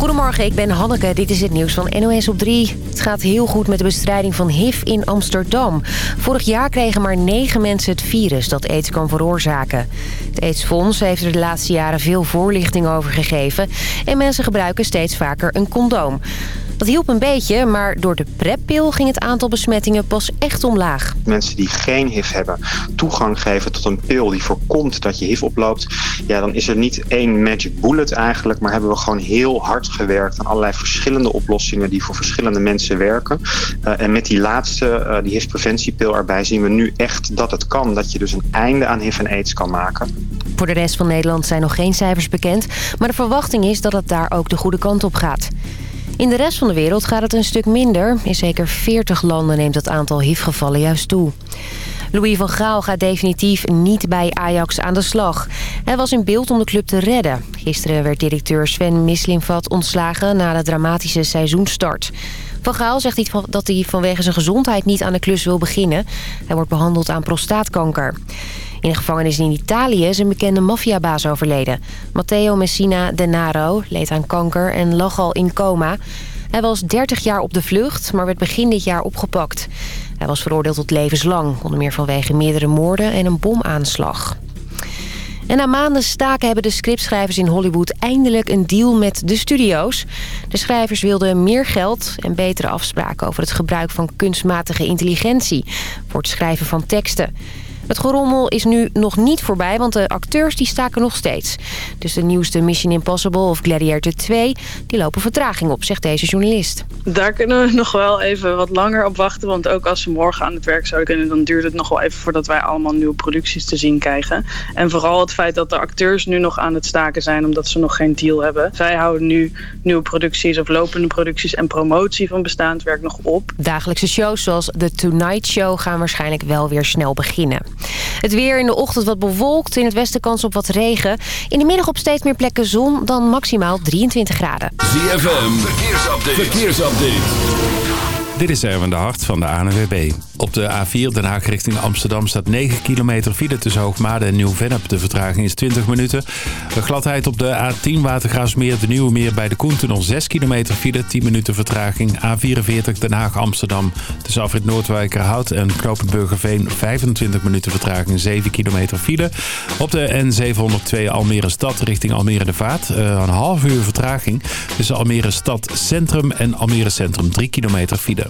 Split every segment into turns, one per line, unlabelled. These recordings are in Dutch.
Goedemorgen, ik ben Hanneke. Dit is het nieuws van NOS op 3. Het gaat heel goed met de bestrijding van HIV in Amsterdam. Vorig jaar kregen maar negen mensen het virus dat aids kan veroorzaken. Het AIDS-fonds heeft er de laatste jaren veel voorlichting over gegeven... en mensen gebruiken steeds vaker een condoom. Dat hielp een beetje, maar door de preppil ging het aantal besmettingen pas echt omlaag.
Mensen die geen HIV hebben toegang geven tot een pil die voorkomt dat je HIV oploopt... ja, dan is er niet één magic bullet eigenlijk, maar hebben we gewoon heel hard gewerkt aan allerlei verschillende oplossingen die voor verschillende mensen werken. Uh, en met die laatste, uh, die HIV-preventiepil erbij, zien we nu echt dat het kan. Dat je dus een einde aan HIV en AIDS kan maken.
Voor de rest van Nederland zijn nog geen cijfers bekend, maar de verwachting is dat het daar ook de goede kant op gaat. In de rest van de wereld gaat het een stuk minder. In zeker 40 landen neemt het aantal HIV-gevallen juist toe. Louis van Gaal gaat definitief niet bij Ajax aan de slag. Hij was in beeld om de club te redden. Gisteren werd directeur Sven Mislinvat ontslagen na de dramatische seizoenstart. Van Gaal zegt dat hij vanwege zijn gezondheid niet aan de klus wil beginnen. Hij wordt behandeld aan prostaatkanker. In gevangenis in Italië is een bekende maffiabaas overleden. Matteo Messina Denaro leed aan kanker en lag al in coma. Hij was 30 jaar op de vlucht, maar werd begin dit jaar opgepakt. Hij was veroordeeld tot levenslang, onder meer vanwege meerdere moorden en een bomaanslag. En na maanden staken hebben de scriptschrijvers in Hollywood eindelijk een deal met de studio's. De schrijvers wilden meer geld en betere afspraken over het gebruik van kunstmatige intelligentie voor het schrijven van teksten. Het gerommel is nu nog niet voorbij, want de acteurs die staken nog steeds. Dus de nieuwste Mission Impossible of Gladiator 2... die lopen vertraging op, zegt deze journalist.
Daar kunnen we nog wel even wat langer op wachten. Want ook als ze morgen aan het werk zouden kunnen... dan duurt het nog wel even voordat wij allemaal nieuwe producties te zien krijgen. En vooral het feit dat de acteurs nu nog aan het staken zijn... omdat ze nog geen deal hebben. Zij houden nu nieuwe producties of lopende producties... en promotie van bestaand werk nog op.
Dagelijkse shows zoals The Tonight Show gaan waarschijnlijk wel weer snel beginnen. Het weer in de ochtend wat bewolkt. In het westen kans op wat regen. In de middag op steeds meer plekken zon dan maximaal 23 graden.
ZFM, verkeersupdate. verkeersupdate.
Dit is Erwin de Hart van de ANWB. Op de A4 Den Haag richting Amsterdam staat 9 kilometer file tussen Hoogmade en Nieuw-Vennep. De vertraging is 20 minuten. De gladheid op de A10 Watergraafsmeer, de Nieuwe Meer bij de Koentunnel 6 kilometer file, 10 minuten vertraging. A44 Den Haag Amsterdam tussen Afrit Noordwijkerhout en Knopenburgerveen 25 minuten vertraging, 7 kilometer file. Op de N702 Almere Stad richting Almere de Vaart. Uh, een half uur vertraging tussen Almere Stad Centrum en Almere Centrum 3 kilometer file.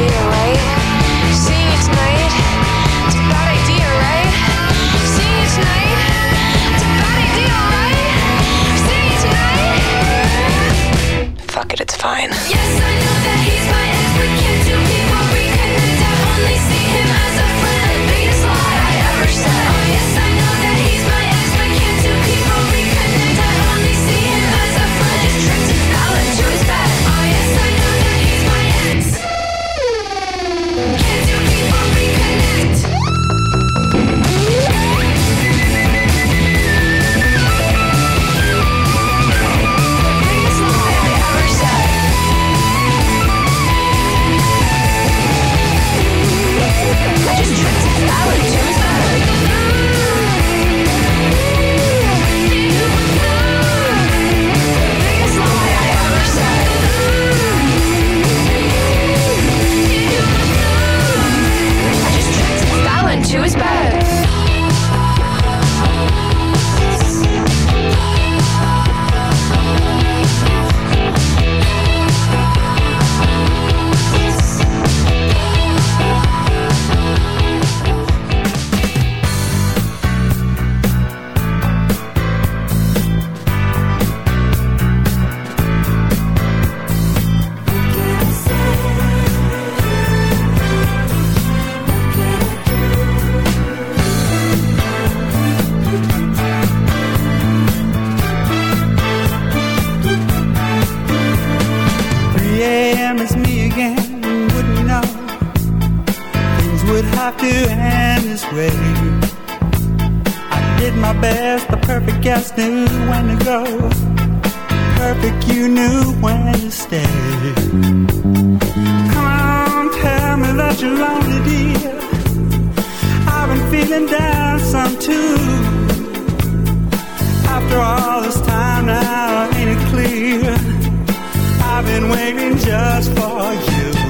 Yeah. Have to end this way. I did my best, the perfect guest knew when to go. Perfect, you knew when to stay. Come on, tell me that you're lonely, dear. I've been feeling down some too. After all this time now, ain't it clear? I've been waiting just for you.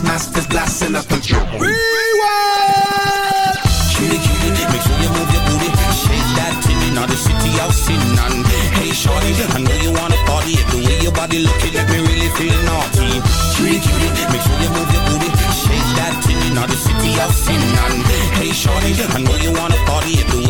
The masters blasting up the drum.
Rewind! Cutie, cutie, make sure you move your booty. Shake that now the city I've seen none. Hey shorty, I know you wanna party. The way your body looking let me really feel naughty. Cutie, cutie, make sure you move your booty. Shake that tinny, now the city I've seen none. Hey shorty, I know you wanna party. The way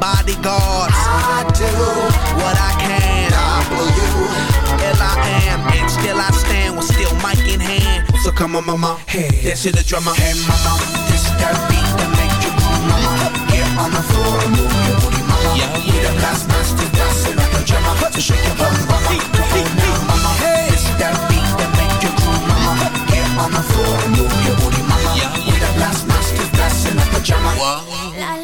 bodyguards. I do what I can. W L I am, and still I stand with still mic in hand. So come on, mama, hey, dance to the drummer. Hey, mama, this that beat that make you move, mama. Get on the floor and move your booty, mama. Yeah, We the blast masters dancing like a drummer. So shake your bum, mama. Come on now, mama. Hey, this that beat that make you move, mama. Get on the floor and move your booty, mama. Yeah, We the blast masters dancing like a drummer. We the big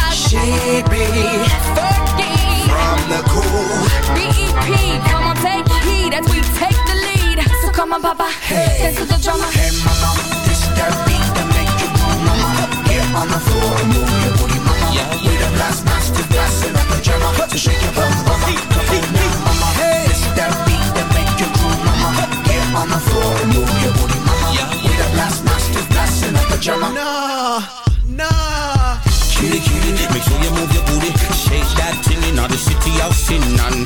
She
On, Papa, dance to the drummer.
Hey mama, this that beat that make you move, mama. Get on the floor and move your booty, mama. We the blast masters blasting up the drummer. So shake your bum, mama. Come on now, mama. This that beat that make you move, mama. Get on the floor and move your booty, mama. We the blast masters blasting up the drummer. Nah, nah.
Cutie, cutie, make sure you move your booty. Shake that tinny, now the city I've seen none.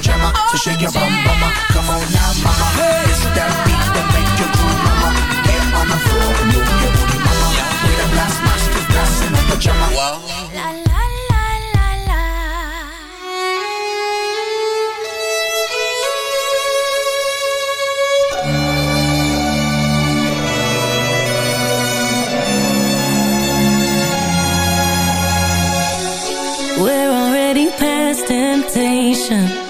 Blasting up the drummer. So shake your bum, mama. Come on now, mama. This that beat that make you move, mama. Get on the floor and move your booty, mama. We the blast masters blasting up the drummer.
We're already past temptation.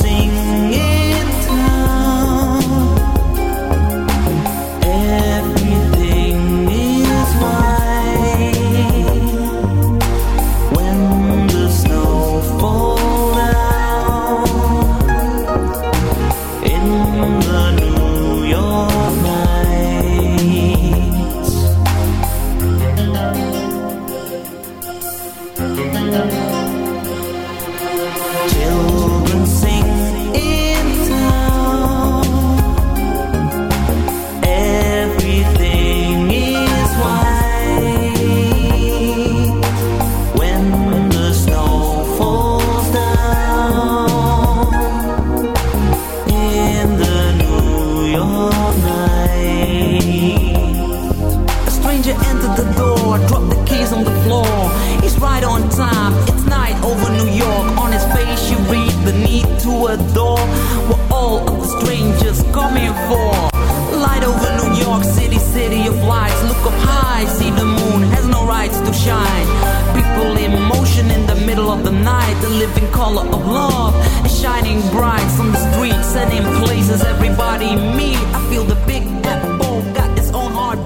living color of love and shining bright from the streets and in places everybody meet. I feel the big apple got its own heart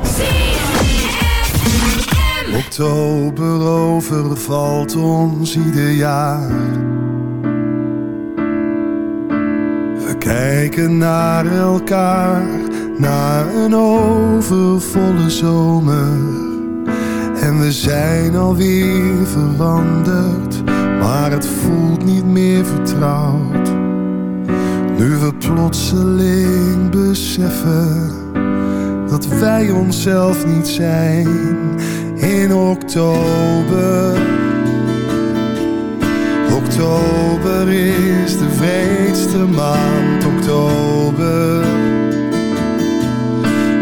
Oktober overvalt ons ieder jaar. We kijken naar elkaar, naar een overvolle zomer. En we zijn alweer veranderd maar het voelt niet meer vertrouwd. Nu we plotseling beseffen dat wij onszelf niet zijn in oktober. Oktober is de vreedste maand, oktober.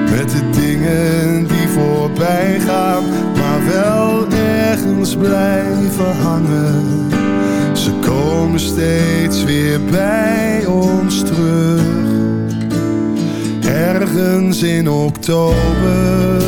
Met de dingen die voorbij gaan, maar wel ergens blijven hangen. Komen steeds weer bij ons terug. Ergens in. Oktober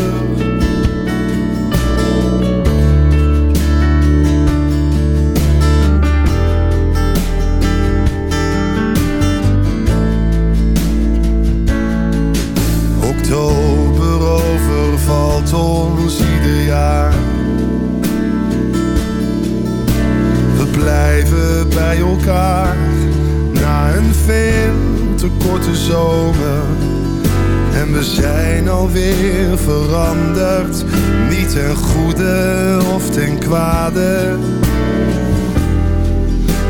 alweer veranderd, niet ten goede of ten kwade.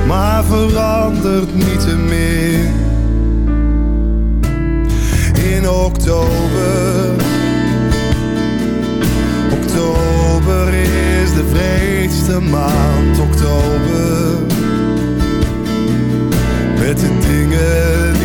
Maar verandert niet meer in oktober. Oktober is de vreedste maand, oktober. Met de dingen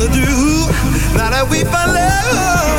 Gonna do? Now that we found love,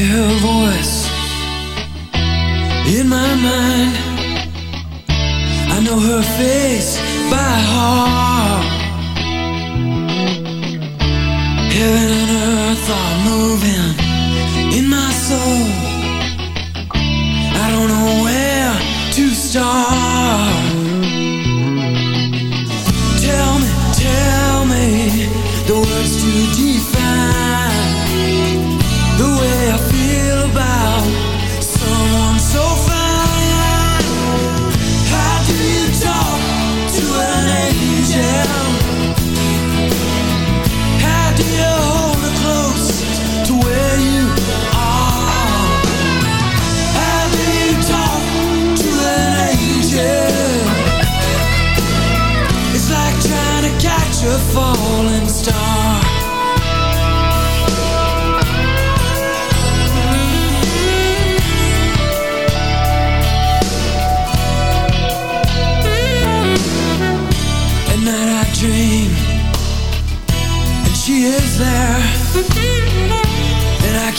hear voice in my mind. I know her face by heart. Heaven and earth are moving in my soul. I don't know where to start.